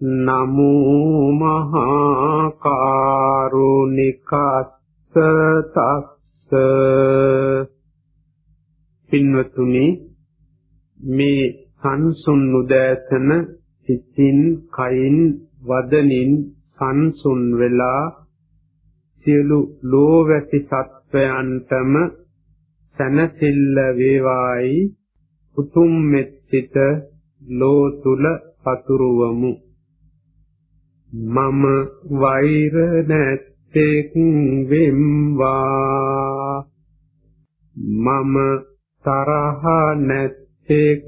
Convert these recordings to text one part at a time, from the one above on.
නමෝ මහා කරුණිකස්ස තස්ස පින්වතුනි මේ සංසුන් උදෑසන සිතින් කයින් වදනින් සංසුන් වෙලා සියලු ලෝවැසි සත්වයන්ටම සනසිල්ල වේවායි උතුම් මෙත්සිත ලෝ තුල පතුරවමු. මම වෛර නැත්තේක් වෙම්වා. මම තරහ නැත්තේක්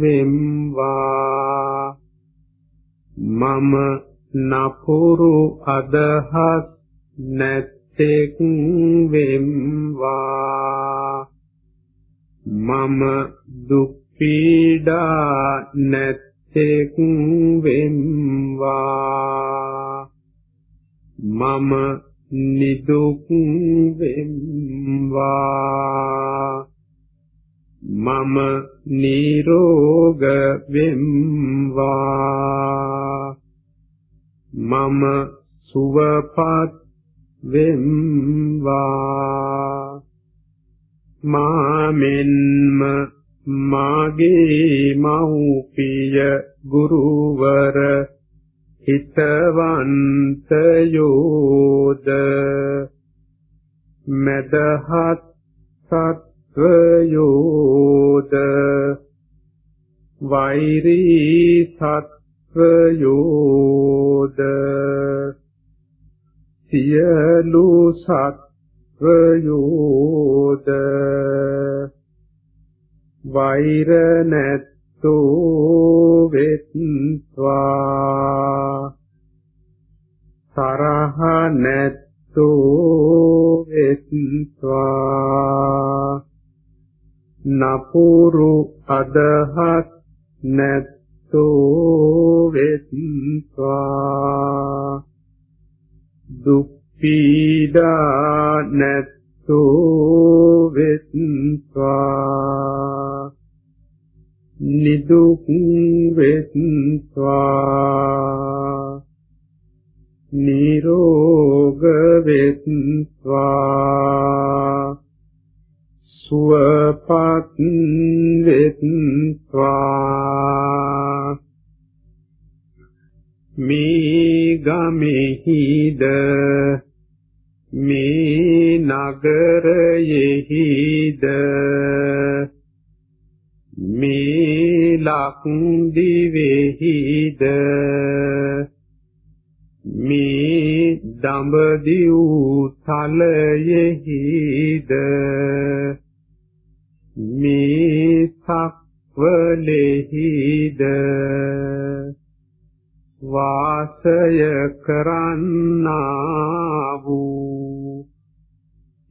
වෙම්වා. මම නපුරු අදහස් නැත්තේක් වෙම්වා. මම දුක් පීඩා නැත් තෙක් වෙම්වා. මම නිදුක් වෙම්වා. මම නිරෝග වෙම්වා. මම සුවපත් වෙම්වා. මාමෙන්ම මාගේ මෞපිය ගුරුවර හිතවන්තයෝද. මෙදහත් සත්වයෝද වෛරී සත්වයෝද සියලු සත්වයෝද වෛර නැත්තෝ වෙත්වා තරහ නැත්තෝ වෙත්වා නපුරු අදහස් නැත්තෝ වෙත්වා. දුක් පීඩා නැත්තෝ වෙත්වා. නිදුක් වෙත්වා. නිරෝග වෙත්වා. සුවපත් වෙත්වා මේ ගමෙහිද මේ නගරයෙහිද මේ ලක් දිවෙහිද මේ දඹදිව් තලයෙහිද සක්වලෙහිද වාසය කරන්නා වූ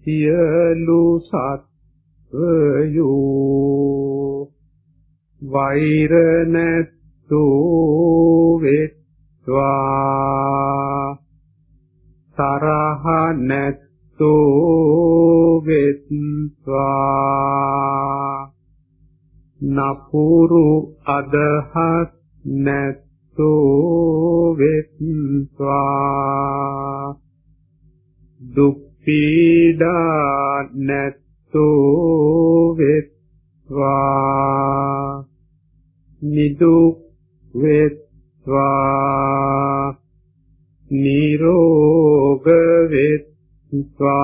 සියලු සත්වයෝ වෛර නැත්තෝ වෙත්වා. තරහ නැත්තෝ වෙත්වා. නපුරු අදහස් නැත්තෝ වෙත්වා. දුක් පීඩා නැත්තෝ වෙත්වා. නිදුක් වෙත්වා. නිරෝග වෙත්වා.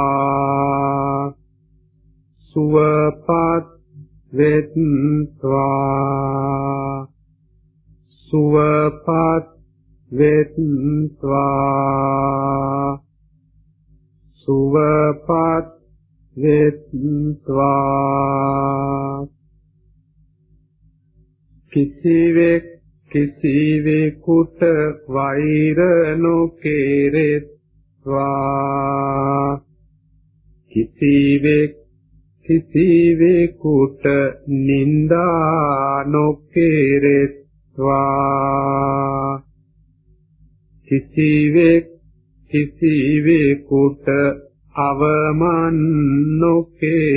සුවපත් වෙත්වා. සුවපත් වෙත්වා. සුවපත් වෙත්වා. කිසිවෙක් කිසිවෙකුට වෛර නොකෙරෙත්වා. කිසිවෙක් කිසිවෙකුට නිന്ദා නොකෙරෙත්වා. කිසිවෙක් කිසිවෙකුට අවමන් නොකෙරෙත්වා.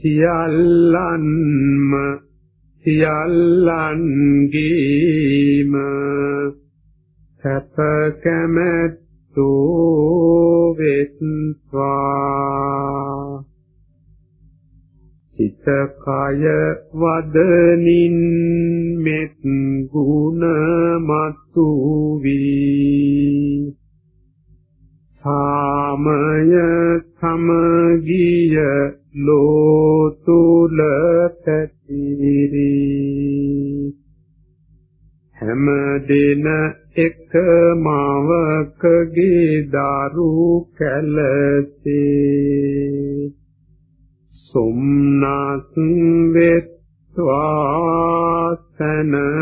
සියල්ලන්ම සියල්ලන්ගේම සැප කැමැත්තෝ වෙත්වා සිත කය වදනින් මෙත් ගුණ මතු වී. සාමය සමගිය දින එක මාවකගේ දරු කැලසේ. සොම්නස් වෙත්වා සනසෙත්වා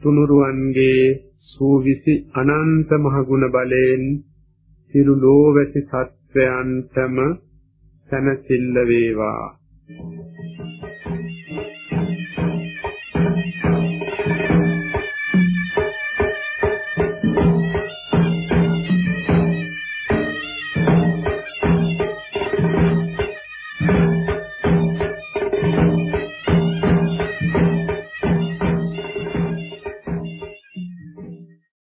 තුනුරුවන්ගේ සූවිසි අනන්ත මහ ගුණ බලයෙන් සිරු ලෝවැසි සත්වයන්ටම සැනසෙල්ල වේවා.